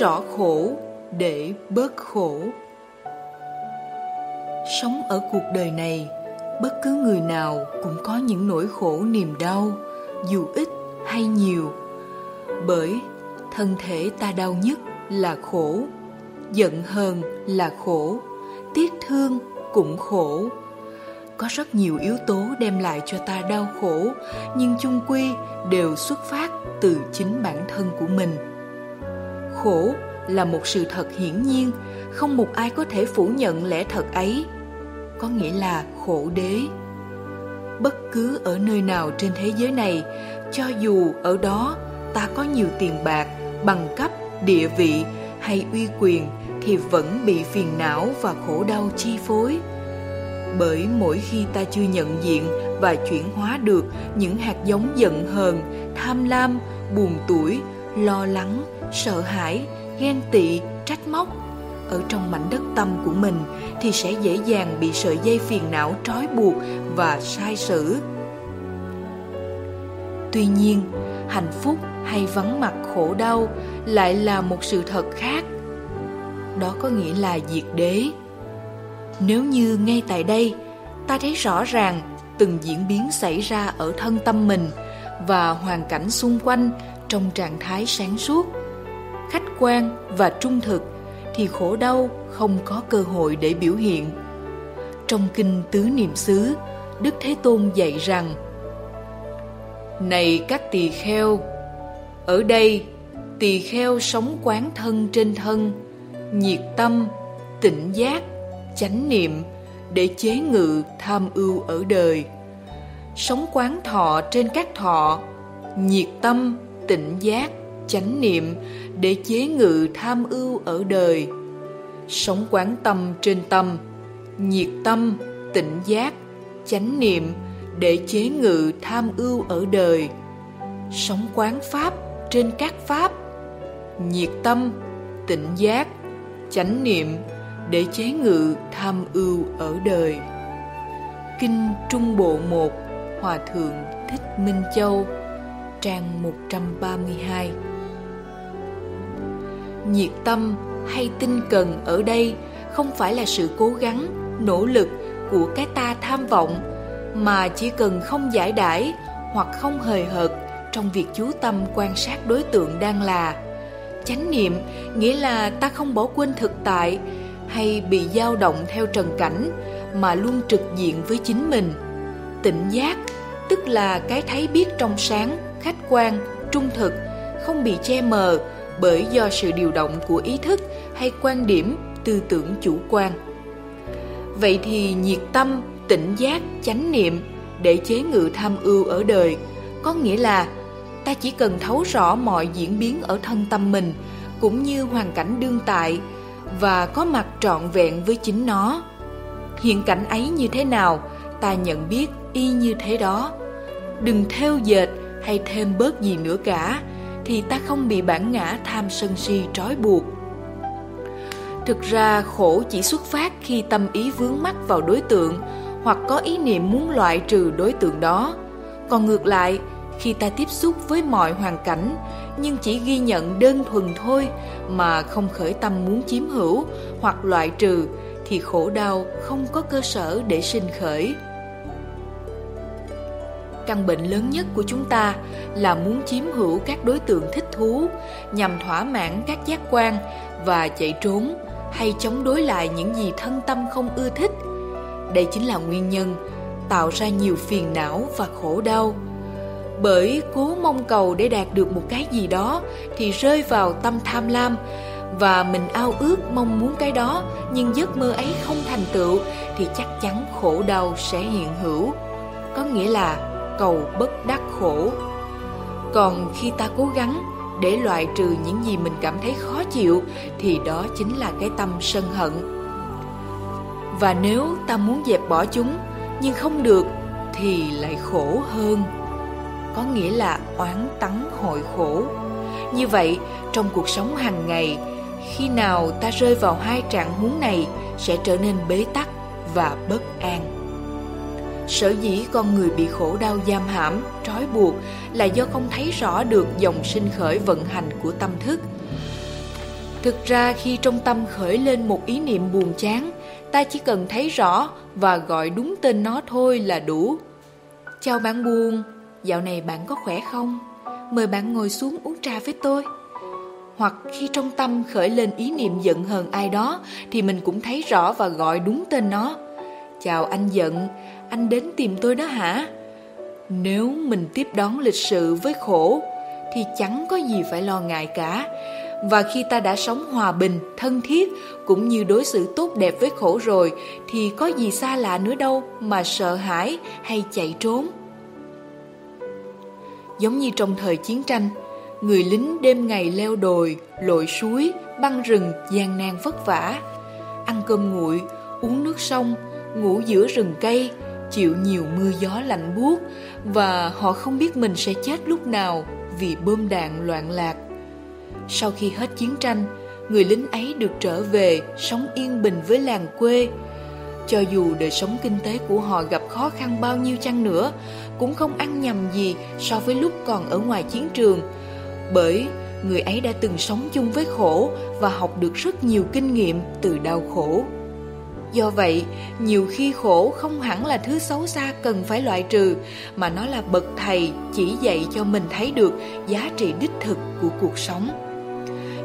rõ khổ để bớt khổ. Sống ở cuộc đời này, bất cứ người nào cũng có những nỗi khổ niềm đau, dù ít hay nhiều. Bởi thân thể ta đau nhất là khổ, giận hờn là khổ, tiếc thương cũng khổ. Có rất nhiều yếu tố đem lại cho ta đau khổ, nhưng chung quy đều xuất phát từ chính bản thân của mình khổ là một sự thật hiển nhiên, không một ai có thể phủ nhận lẽ thật ấy. Có nghĩa là khổ đế. Bất cứ ở nơi nào trên thế giới này, cho dù ở đó ta có nhiều tiền bạc, bằng cấp, địa vị hay uy quyền thì vẫn bị phiền não và khổ đau chi phối. Bởi mỗi khi ta chưa nhận diện và chuyển hóa được những hạt giống giận hờn, tham lam, buồn tuổi lo lắng sợ hãi, ghen tị, trách móc. Ở trong mảnh đất tâm của mình thì sẽ dễ dàng bị sợi dây phiền não trói buộc và sai sử. Tuy nhiên, hạnh phúc hay vắng mặt khổ đau lại là một sự thật khác. Đó có nghĩa là diệt đế. Nếu như ngay tại đây, ta thấy rõ ràng từng diễn biến xảy ra ở thân tâm mình và hoàn cảnh xung quanh trong trạng thái sáng suốt khách quan và trung thực thì khổ đau không có cơ hội để biểu hiện. Trong kinh tứ niệm xứ, đức thế tôn dạy rằng, này các tỳ kheo, ở đây tỳ kheo sống quán thân trên thân, nhiệt tâm, tỉnh giác, chánh niệm để chế ngự tham ưu ở đời. Sống quán thọ trên các thọ, nhiệt tâm, tỉnh giác chánh niệm để chế ngự tham ưu ở đời. Sống quán tâm trên tâm, nhiệt tâm, tỉnh giác, chánh niệm để chế ngự tham ưu ở đời. Sống quán pháp trên các pháp, nhiệt tâm, tỉnh giác, chánh niệm để chế ngự tham ưu ở đời. Kinh trung bộ một, hòa thượng thích minh châu, trang 132 nhiệt tâm hay tinh cần ở đây không phải là sự cố gắng, nỗ lực của cái ta tham vọng, mà chỉ cần không giải đãi hoặc không hời hợt trong việc chú tâm quan sát đối tượng đang là. Chánh niệm nghĩa là ta không bỏ quên thực tại hay bị dao động theo trần cảnh mà luôn trực diện với chính mình. Tỉnh giác, tức là cái thấy biết trong sáng, khách quan, trung thực, không bị che mờ bởi do sự điều động của ý thức hay quan điểm tư tưởng chủ quan. Vậy thì nhiệt tâm, tỉnh giác, chánh niệm để chế ngự tham ưu ở đời có nghĩa là ta chỉ cần thấu rõ mọi diễn biến ở thân tâm mình cũng như hoàn cảnh đương tại và có mặt trọn vẹn với chính nó. Hiện cảnh ấy như thế nào, ta nhận biết y như thế đó. Đừng theo dệt hay thêm bớt gì nữa cả thì ta không bị bản ngã tham sân si trói buộc. Thực ra, khổ chỉ xuất phát khi tâm ý vướng mắc vào đối tượng hoặc có ý niệm muốn loại trừ đối tượng đó. Còn ngược lại, khi ta tiếp xúc với mọi hoàn cảnh, nhưng chỉ ghi nhận đơn thuần thôi mà không khởi tâm muốn chiếm hữu hoặc loại trừ, thì khổ đau không có cơ sở để sinh khởi căn bệnh lớn nhất của chúng ta là muốn chiếm hữu các đối tượng thích thú, nhằm thỏa mãn các giác quan và chạy trốn hay chống đối lại những gì thân tâm không ưa thích. Đây chính là nguyên nhân tạo ra nhiều phiền não và khổ đau. Bởi cố mong cầu để đạt được một cái gì đó thì rơi vào tâm tham lam và mình ao ước mong muốn cái đó, nhưng giấc mơ ấy không thành tựu thì chắc chắn khổ đau sẽ hiện hữu. Có nghĩa là cầu bất đắc khổ. Còn khi ta cố gắng để loại trừ những gì mình cảm thấy khó chịu, thì đó chính là cái tâm sân hận. Và nếu ta muốn dẹp bỏ chúng, nhưng không được, thì lại khổ hơn. Có nghĩa là oán tắng hội khổ. Như vậy, trong cuộc sống hàng ngày, khi nào ta rơi vào hai trạng huống này sẽ trở nên bế tắc và bất an sở dĩ con người bị khổ đau giam hãm trói buộc là do không thấy rõ được dòng sinh khởi vận hành của tâm thức Thực ra khi trong tâm khởi lên một ý niệm buồn chán, ta chỉ cần thấy rõ và gọi đúng tên nó thôi là đủ. Chào bạn buồn, dạo này bạn có khỏe không? Mời bạn ngồi xuống uống trà với tôi. Hoặc khi trong tâm khởi lên ý niệm giận hờn ai đó thì mình cũng thấy rõ và gọi đúng tên nó. Chào anh giận, anh đến tìm tôi đó hả? Nếu mình tiếp đón lịch sự với khổ thì chẳng có gì phải lo ngại cả và khi ta đã sống hòa bình, thân thiết cũng như đối xử tốt đẹp với khổ rồi thì có gì xa lạ nữa đâu mà sợ hãi hay chạy trốn. Giống như trong thời chiến tranh, người lính đêm ngày leo đồi, lội suối, băng rừng gian nan vất vả, ăn cơm nguội, uống nước sông, ngủ giữa rừng cây, chịu nhiều mưa gió lạnh buốt và họ không biết mình sẽ chết lúc nào vì bom đạn loạn lạc. Sau khi hết chiến tranh, người lính ấy được trở về sống yên bình với làng quê. Cho dù đời sống kinh tế của họ gặp khó khăn bao nhiêu chăng nữa, cũng không ăn nhầm gì so với lúc còn ở ngoài chiến trường. Bởi người ấy đã từng sống chung với khổ và học được rất nhiều kinh nghiệm từ đau khổ. Do vậy, nhiều khi khổ không hẳn là thứ xấu xa cần phải loại trừ, mà nó là bậc thầy chỉ dạy cho mình thấy được giá trị đích thực của cuộc sống.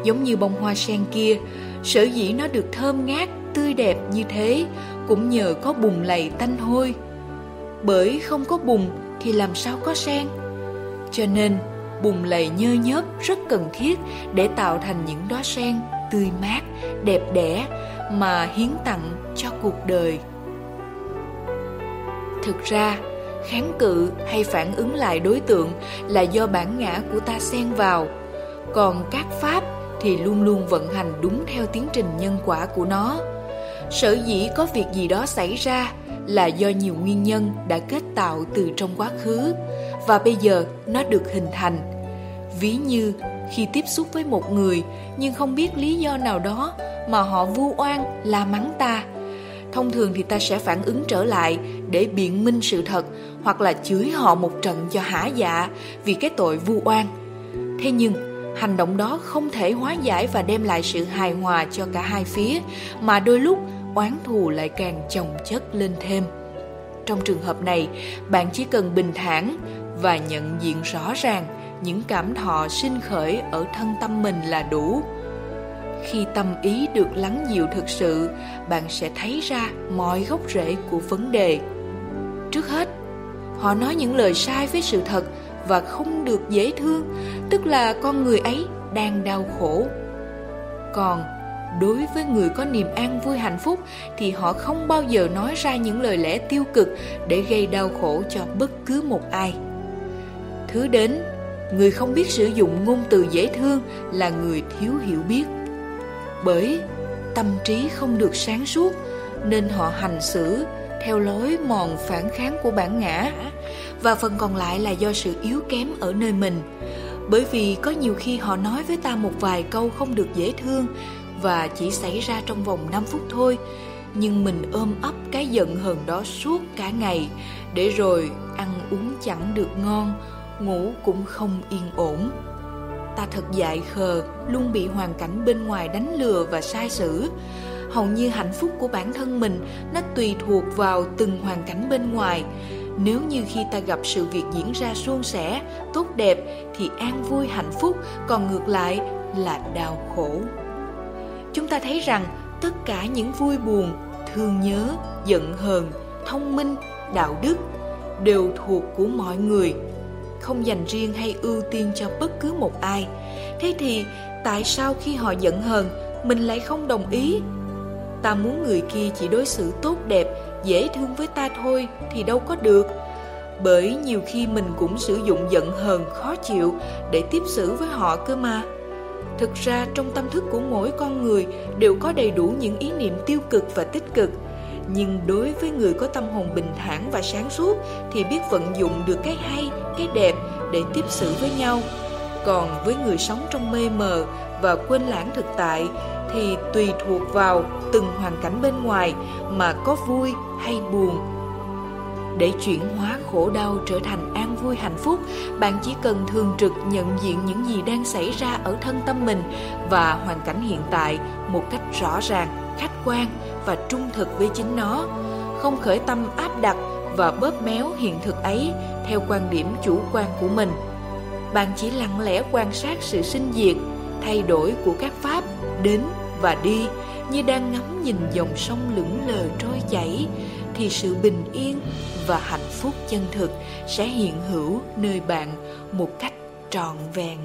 Giống như bông hoa sen kia, sở dĩ nó được thơm ngát, tươi đẹp như thế cũng nhờ có bùn lầy tanh hôi. Bởi không có bùn thì làm sao có sen? Cho nên, bùn lầy nhơ nhớp rất cần thiết để tạo thành những đóa sen tươi mát, đẹp đẽ mà hiến tặng cho cuộc đời. Thực ra, kháng cự hay phản ứng lại đối tượng là do bản ngã của ta xen vào, còn các pháp thì luôn luôn vận hành đúng theo tiến trình nhân quả của nó. Sở dĩ có việc gì đó xảy ra là do nhiều nguyên nhân đã kết tạo từ trong quá khứ và bây giờ nó được hình thành. Ví như khi tiếp xúc với một người, nhưng không biết lý do nào đó mà họ vu oan, la mắng ta. Thông thường thì ta sẽ phản ứng trở lại để biện minh sự thật, hoặc là chửi họ một trận cho hả dạ vì cái tội vu oan. Thế nhưng, hành động đó không thể hóa giải và đem lại sự hài hòa cho cả hai phía, mà đôi lúc oán thù lại càng chồng chất lên thêm. Trong trường hợp này, bạn chỉ cần bình thản và nhận diện rõ ràng những cảm thọ sinh khởi ở thân tâm mình là đủ. Khi tâm ý được lắng dịu thực sự, bạn sẽ thấy ra mọi gốc rễ của vấn đề. Trước hết, họ nói những lời sai với sự thật và không được dễ thương, tức là con người ấy đang đau khổ. Còn đối với người có niềm an vui hạnh phúc thì họ không bao giờ nói ra những lời lẽ tiêu cực để gây đau khổ cho bất cứ một ai. Thứ đến người không biết sử dụng ngôn từ dễ thương là người thiếu hiểu biết. Bởi tâm trí không được sáng suốt, nên họ hành xử theo lối mòn phản kháng của bản ngã. Và phần còn lại là do sự yếu kém ở nơi mình. Bởi vì có nhiều khi họ nói với ta một vài câu không được dễ thương và chỉ xảy ra trong vòng 5 phút thôi. Nhưng mình ôm ấp cái giận hờn đó suốt cả ngày để rồi ăn uống chẳng được ngon ngủ cũng không yên ổn. Ta thật dại khờ, luôn bị hoàn cảnh bên ngoài đánh lừa và sai sử hầu như hạnh phúc của bản thân mình, nó tùy thuộc vào từng hoàn cảnh bên ngoài. Nếu như khi ta gặp sự việc diễn ra suôn sẻ, tốt đẹp, thì an vui, hạnh phúc, còn ngược lại là đau khổ. Chúng ta thấy rằng tất cả những vui buồn, thương nhớ, giận hờn, thông minh, đạo đức đều thuộc của mọi người không dành riêng hay ưu tiên cho bất cứ một ai. Thế thì, tại sao khi họ giận hờn, mình lại không đồng ý? Ta muốn người kia chỉ đối xử tốt đẹp, dễ thương với ta thôi thì đâu có được. Bởi nhiều khi mình cũng sử dụng giận hờn khó chịu để tiếp xử với họ cơ mà. Thực ra, trong tâm thức của mỗi con người đều có đầy đủ những ý niệm tiêu cực và tích cực nhưng đối với người có tâm hồn bình thản và sáng suốt thì biết vận dụng được cái hay, cái đẹp để tiếp xử với nhau. Còn với người sống trong mê mờ và quên lãng thực tại thì tùy thuộc vào từng hoàn cảnh bên ngoài mà có vui hay buồn. Để chuyển hóa khổ đau trở thành an vui hạnh phúc, bạn chỉ cần thường trực nhận diện những gì đang xảy ra ở thân tâm mình và hoàn cảnh hiện tại một cách rõ ràng, khách quan và trung thực với chính nó, không khởi tâm áp đặt và bóp méo hiện thực ấy theo quan điểm chủ quan của mình. Bạn chỉ lặng lẽ quan sát sự sinh diệt, thay đổi của các pháp đến và đi, như đang ngắm nhìn dòng sông lững lờ trôi chảy, thì sự bình yên và hạnh phúc chân thực sẽ hiện hữu nơi bạn một cách trọn vẹn.